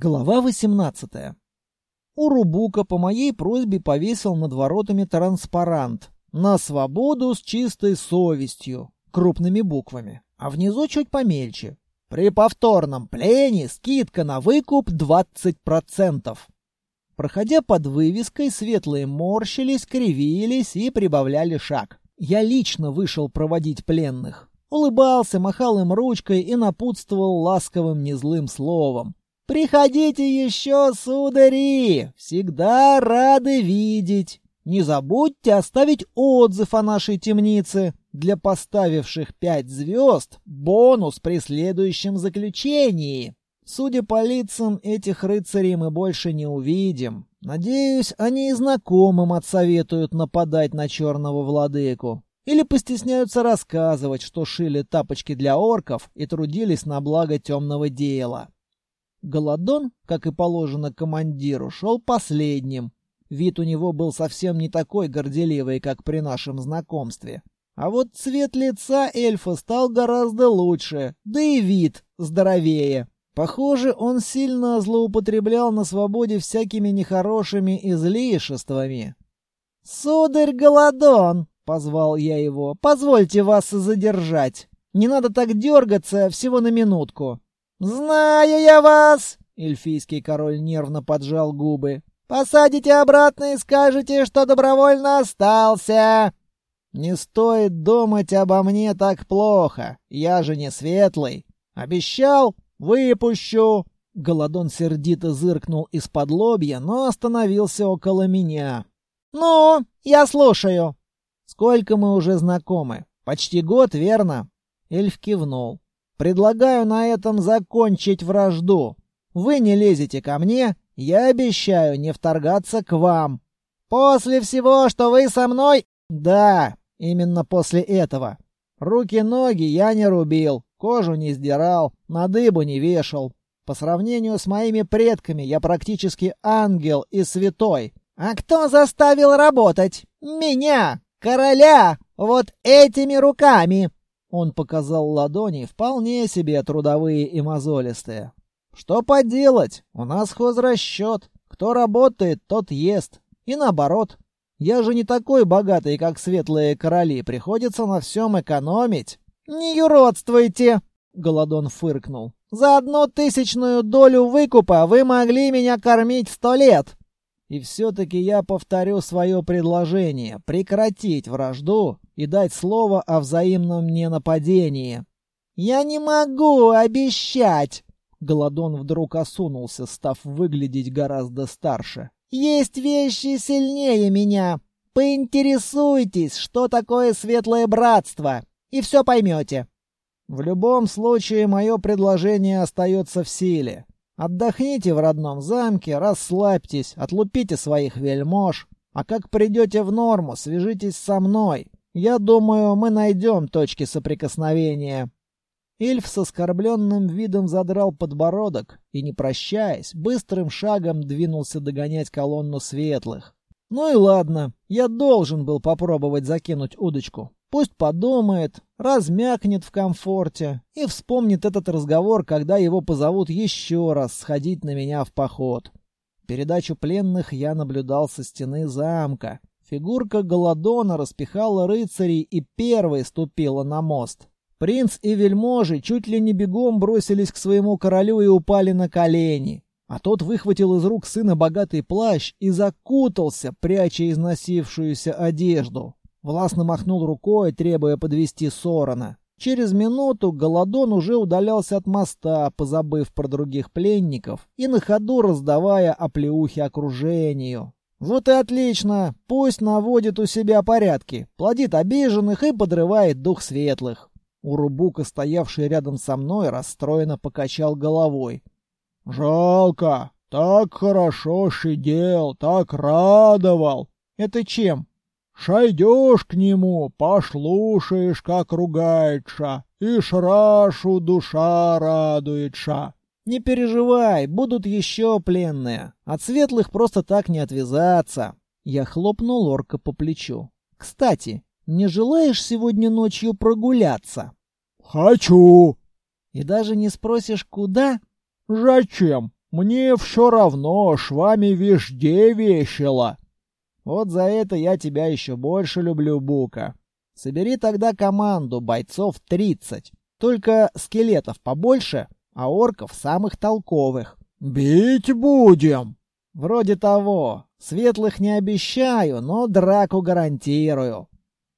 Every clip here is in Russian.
Глава 18. Урубука по моей просьбе повесил над воротами транспарант «На свободу с чистой совестью» крупными буквами, а внизу чуть помельче. При повторном плене скидка на выкуп 20%. Проходя под вывеской, светлые морщились, кривились и прибавляли шаг. Я лично вышел проводить пленных. Улыбался, махал им ручкой и напутствовал ласковым незлым словом. «Приходите еще, судари! Всегда рады видеть! Не забудьте оставить отзыв о нашей темнице. Для поставивших пять звезд бонус при следующем заключении. Судя по лицам, этих рыцарей мы больше не увидим. Надеюсь, они и знакомым отсоветуют нападать на черного владыку. Или постесняются рассказывать, что шили тапочки для орков и трудились на благо темного дела. Голодон, как и положено командиру, шел последним. Вид у него был совсем не такой горделивый, как при нашем знакомстве. А вот цвет лица эльфа стал гораздо лучше, да и вид здоровее. Похоже, он сильно злоупотреблял на свободе всякими нехорошими излишествами. «Сударь Голодон!» — позвал я его. «Позвольте вас задержать. Не надо так дергаться всего на минутку». «Знаю я вас!» — эльфийский король нервно поджал губы. «Посадите обратно и скажете, что добровольно остался!» «Не стоит думать обо мне так плохо. Я же не светлый. Обещал? Выпущу!» Голодон сердито зыркнул из-под лобья, но остановился около меня. «Ну, я слушаю». «Сколько мы уже знакомы? Почти год, верно?» Эльф кивнул. Предлагаю на этом закончить вражду. Вы не лезете ко мне, я обещаю не вторгаться к вам. После всего, что вы со мной... Да, именно после этого. Руки-ноги я не рубил, кожу не сдирал, на дыбу не вешал. По сравнению с моими предками я практически ангел и святой. А кто заставил работать? Меня, короля, вот этими руками. Он показал ладони, вполне себе трудовые и мозолистые. «Что поделать? У нас хозрасчет. Кто работает, тот ест. И наоборот. Я же не такой богатый, как светлые короли. Приходится на всем экономить». «Не юродствуйте!» — Голодон фыркнул. «За одну тысячную долю выкупа вы могли меня кормить сто лет. И все-таки я повторю свое предложение — прекратить вражду и дать слово о взаимном ненападении. «Я не могу обещать!» Голодон вдруг осунулся, став выглядеть гораздо старше. «Есть вещи сильнее меня. Поинтересуйтесь, что такое светлое братство, и все поймете». «В любом случае, мое предложение остается в силе. Отдохните в родном замке, расслабьтесь, отлупите своих вельмож. А как придете в норму, свяжитесь со мной. Я думаю, мы найдем точки соприкосновения». Эльф с оскорбленным видом задрал подбородок и, не прощаясь, быстрым шагом двинулся догонять колонну светлых. «Ну и ладно, я должен был попробовать закинуть удочку. Пусть подумает, размякнет в комфорте и вспомнит этот разговор, когда его позовут еще раз сходить на меня в поход. Передачу пленных я наблюдал со стены замка. Фигурка Голодона распихала рыцарей и первой ступила на мост. Принц и вельможи чуть ли не бегом бросились к своему королю и упали на колени. А тот выхватил из рук сына богатый плащ и закутался, пряча износившуюся одежду. Властно махнул рукой, требуя подвести Сорона. Через минуту Голодон уже удалялся от моста, позабыв про других пленников и на ходу раздавая оплеухи окружению. «Вот и отлично! Пусть наводит у себя порядки, плодит обиженных и подрывает дух светлых». Урубука, стоявший рядом со мной, расстроенно покачал головой. «Жалко! Так хорошо сидел, так радовал!» «Это чем?» Шайдешь к нему, пошлушаешь, как ругается, и шрашу душа радуется. Не переживай, будут еще пленные. От светлых просто так не отвязаться. Я хлопнул орка по плечу. Кстати, не желаешь сегодня ночью прогуляться? Хочу. И даже не спросишь, куда? Зачем? Мне все равно, с вами везде весело. Вот за это я тебя еще больше люблю, Бука. Собери тогда команду бойцов 30. Только скелетов побольше, а орков самых толковых. Бить будем. Вроде того. Светлых не обещаю, но драку гарантирую.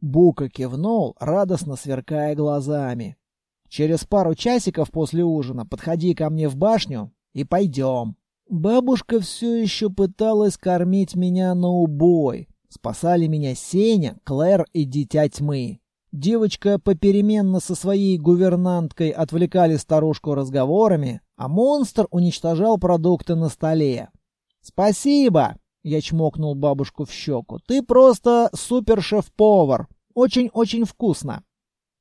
Бука кивнул, радостно сверкая глазами. Через пару часиков после ужина подходи ко мне в башню и пойдем. Бабушка все еще пыталась кормить меня на убой. Спасали меня Сеня, Клэр и Дитя Тьмы. Девочка попеременно со своей гувернанткой отвлекали старушку разговорами, а монстр уничтожал продукты на столе. «Спасибо!» — я чмокнул бабушку в щеку. «Ты просто супер-шеф-повар! Очень-очень вкусно!»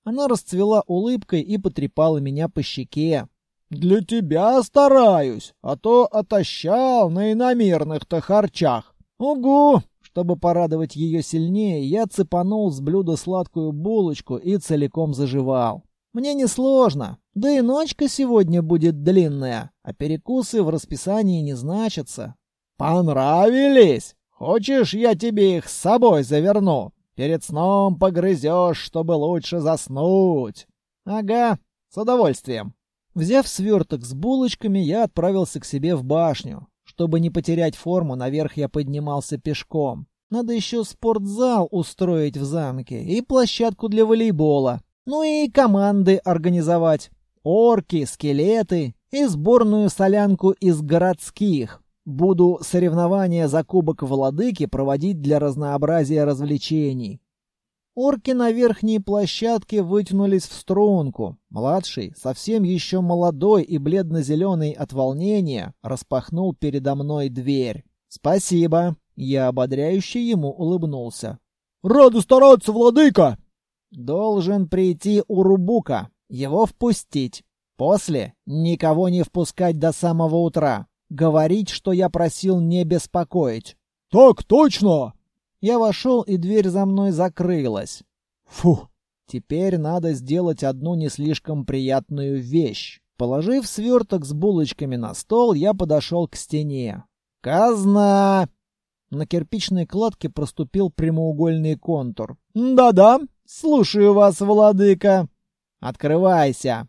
Она расцвела улыбкой и потрепала меня по щеке. Для тебя стараюсь, а то отощал на иномерных-то харчах. Угу! Чтобы порадовать ее сильнее, я цепанул с блюда сладкую булочку и целиком заживал. Мне несложно, да и ночка сегодня будет длинная, а перекусы в расписании не значатся. Понравились? Хочешь, я тебе их с собой заверну? Перед сном погрызешь, чтобы лучше заснуть. Ага, с удовольствием. Взяв сверток с булочками, я отправился к себе в башню. Чтобы не потерять форму, наверх я поднимался пешком. Надо еще спортзал устроить в замке и площадку для волейбола. Ну и команды организовать. Орки, скелеты и сборную солянку из городских. Буду соревнования за кубок владыки проводить для разнообразия развлечений. Орки на верхней площадке вытянулись в струнку. Младший, совсем еще молодой и бледно-зеленый от волнения, распахнул передо мной дверь. «Спасибо!» Я ободряюще ему улыбнулся. «Рады стараться, владыка!» «Должен прийти Урубука. Его впустить. После никого не впускать до самого утра. Говорить, что я просил не беспокоить». «Так точно!» Я вошел, и дверь за мной закрылась. Фу, теперь надо сделать одну не слишком приятную вещь. Положив сверток с булочками на стол, я подошел к стене. «Казна!» На кирпичной кладке проступил прямоугольный контур. «Да-да, слушаю вас, владыка!» «Открывайся!»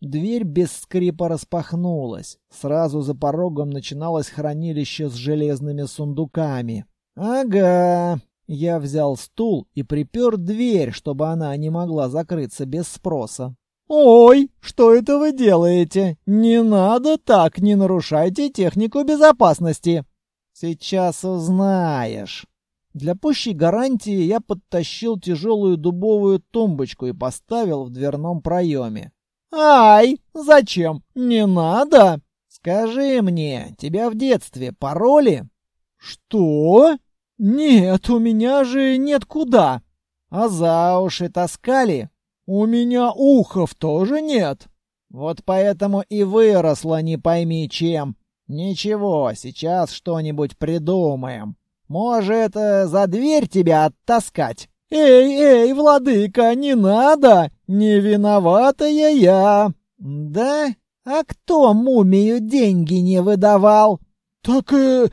Дверь без скрипа распахнулась. Сразу за порогом начиналось хранилище с железными сундуками. «Ага». Я взял стул и припер дверь, чтобы она не могла закрыться без спроса. «Ой, что это вы делаете? Не надо так, не нарушайте технику безопасности!» «Сейчас узнаешь». Для пущей гарантии я подтащил тяжелую дубовую тумбочку и поставил в дверном проеме. «Ай, зачем? Не надо!» «Скажи мне, тебя в детстве пароли?» «Что?» «Нет, у меня же нет куда!» «А за уши таскали?» «У меня ухов тоже нет!» «Вот поэтому и выросла не пойми чем!» «Ничего, сейчас что-нибудь придумаем. Может, э, за дверь тебя оттаскать?» «Эй, эй, владыка, не надо! Не виноватая я!» «Да? А кто мумию деньги не выдавал?» «Так, э,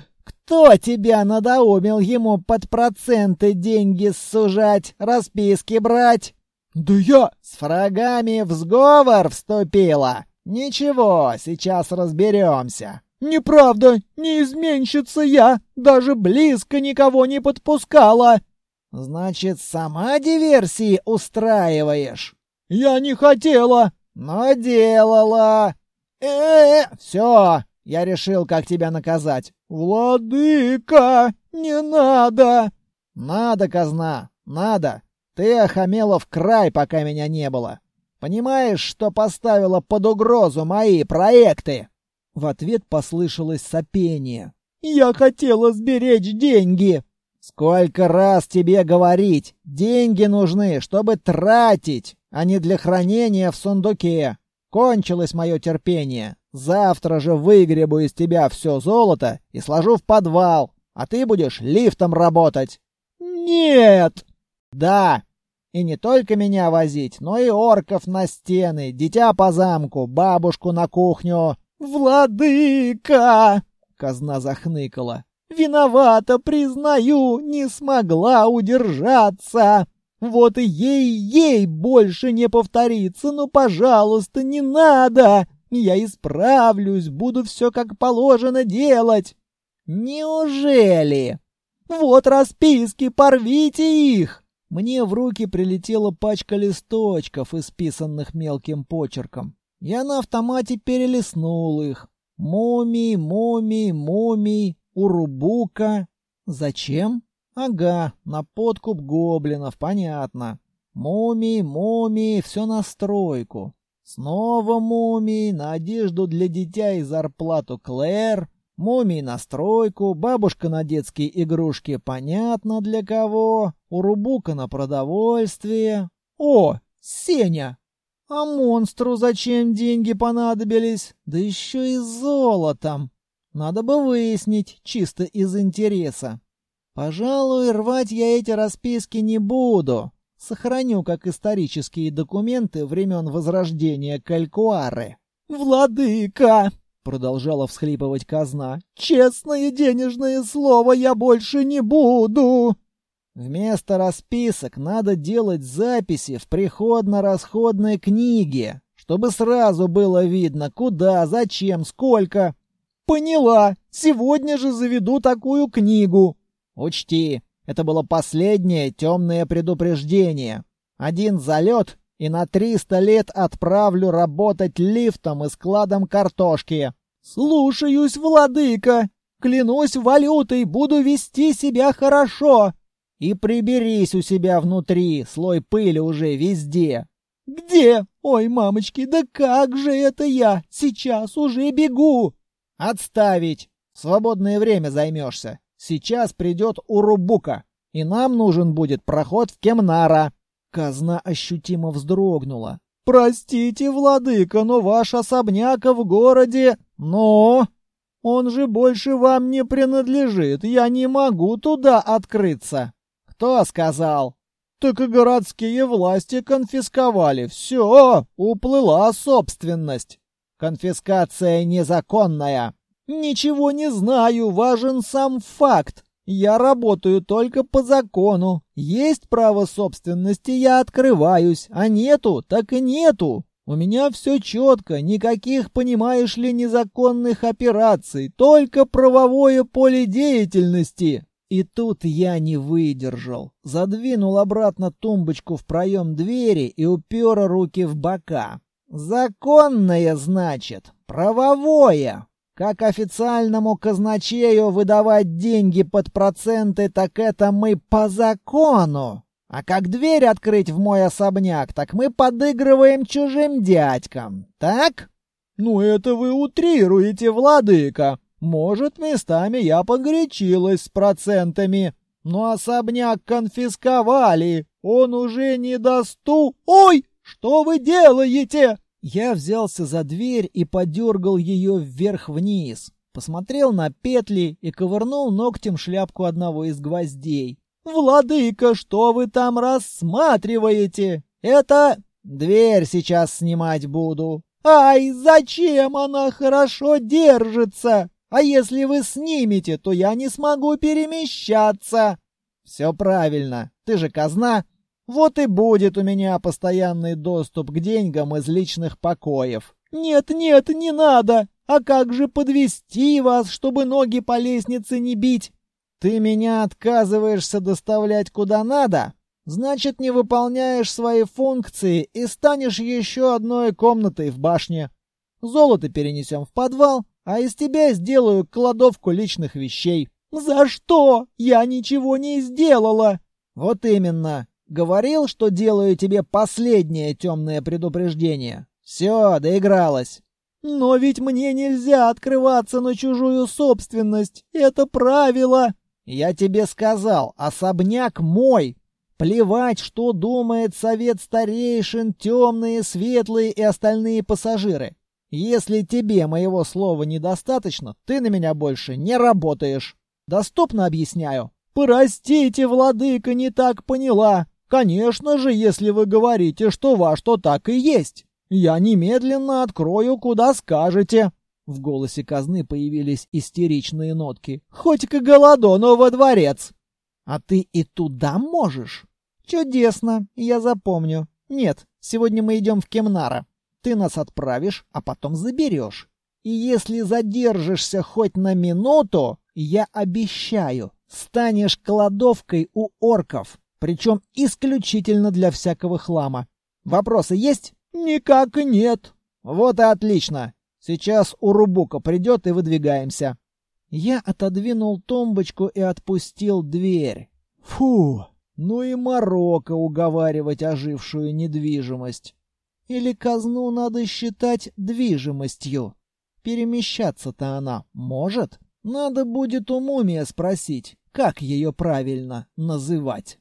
кто тебя надоумил ему под проценты деньги сужать, расписки брать? Да я с врагами в сговор вступила. Ничего, сейчас разберемся. Неправда, не изменщица я, даже близко никого не подпускала. Значит, сама диверсии устраиваешь? Я не хотела, но делала. Э, -э, -э все, я решил, как тебя наказать. Владыка, не надо. Надо, казна, надо. Ты охамела в край, пока меня не было. Понимаешь, что поставила под угрозу мои проекты? В ответ послышалось сопение. Я хотела сберечь деньги. Сколько раз тебе говорить? Деньги нужны, чтобы тратить, а не для хранения в сундуке. Кончилось мое терпение. Завтра же выгребу из тебя все золото и сложу в подвал, а ты будешь лифтом работать. Нет! Да! И не только меня возить, но и орков на стены, дитя по замку, бабушку на кухню. «Владыка!» — казна захныкала. «Виновата, признаю, не смогла удержаться. Вот и ей-ей больше не повторится, но, пожалуйста, не надо. Я исправлюсь, буду все как положено делать». «Неужели?» «Вот расписки, порвите их!» Мне в руки прилетела пачка листочков, исписанных мелким почерком. Я на автомате перелистнул их. Мумий, мумий, мумий, урубука. Зачем? Ага, на подкуп гоблинов, понятно. Мумий, мумий, все на стройку. Снова мумий, на одежду для дитя и зарплату Клэр. Мумий на стройку, бабушка на детские игрушки, понятно для кого. Урубука на продовольствие. О, Сеня! А монстру зачем деньги понадобились? Да еще и золотом. Надо бы выяснить, чисто из интереса. Пожалуй, рвать я эти расписки не буду. Сохраню как исторические документы времен Возрождения Калькуары. «Владыка!» — продолжала всхлипывать казна. «Честное денежное слово я больше не буду!» Вместо расписок надо делать записи в приходно-расходной книге, чтобы сразу было видно, куда, зачем, сколько. Поняла. Сегодня же заведу такую книгу. Учти, это было последнее темное предупреждение. Один залет, и на триста лет отправлю работать лифтом и складом картошки. Слушаюсь, владыка. Клянусь валютой, буду вести себя хорошо. И приберись у себя внутри, слой пыли уже везде. Где? Ой, мамочки, да как же это я? Сейчас уже бегу. Отставить. В свободное время займешься. Сейчас придет Урубука, и нам нужен будет проход в Кемнара. Казна ощутимо вздрогнула. «Простите, владыка, но ваш особняк в городе... Но...» «Он же больше вам не принадлежит, я не могу туда открыться». «Кто сказал?» «Так и городские власти конфисковали. Все, уплыла собственность». «Конфискация незаконная». «Ничего не знаю, важен сам факт. Я работаю только по закону. Есть право собственности, я открываюсь, а нету, так и нету. У меня все четко, никаких, понимаешь ли, незаконных операций, только правовое поле деятельности. И тут я не выдержал. Задвинул обратно тумбочку в проем двери и упер руки в бока. «Законное, значит, правовое!» Как официальному казначею выдавать деньги под проценты, так это мы по закону. А как дверь открыть в мой особняк, так мы подыгрываем чужим дядькам. Так? Ну это вы утрируете, владыка. Может, местами я погорячилась с процентами, но особняк конфисковали, он уже не досту... Ой, что вы делаете?» Я взялся за дверь и подергал ее вверх-вниз. Посмотрел на петли и ковырнул ногтем шляпку одного из гвоздей. «Владыка, что вы там рассматриваете? Это... Дверь сейчас снимать буду». «Ай, зачем она хорошо держится?» А если вы снимете, то я не смогу перемещаться. Все правильно. Ты же казна. Вот и будет у меня постоянный доступ к деньгам из личных покоев. Нет, нет, не надо. А как же подвести вас, чтобы ноги по лестнице не бить? Ты меня отказываешься доставлять куда надо? Значит, не выполняешь свои функции и станешь еще одной комнатой в башне. Золото перенесем в подвал, а из тебя сделаю кладовку личных вещей. За что? Я ничего не сделала. Вот именно. Говорил, что делаю тебе последнее темное предупреждение. Все, доигралась. Но ведь мне нельзя открываться на чужую собственность. Это правило. Я тебе сказал, особняк мой. Плевать, что думает совет старейшин, темные, светлые и остальные пассажиры. Если тебе моего слова недостаточно, ты на меня больше не работаешь. Доступно объясняю. Простите, владыка, не так поняла. Конечно же, если вы говорите, что ваш, то так и есть. Я немедленно открою, куда скажете. В голосе казны появились истеричные нотки. «Хоть к голоду, но во дворец!» «А ты и туда можешь?» «Чудесно, я запомню. Нет, сегодня мы идем в Кемнара. Ты нас отправишь, а потом заберешь. И если задержишься хоть на минуту, я обещаю, станешь кладовкой у орков, причем исключительно для всякого хлама. Вопросы есть? Никак нет. Вот и отлично. Сейчас Урубука придет и выдвигаемся. Я отодвинул тумбочку и отпустил дверь. Фу, ну и морока уговаривать ожившую недвижимость. Или казну надо считать движимостью? Перемещаться-то она может? Надо будет у мумия спросить, как ее правильно называть.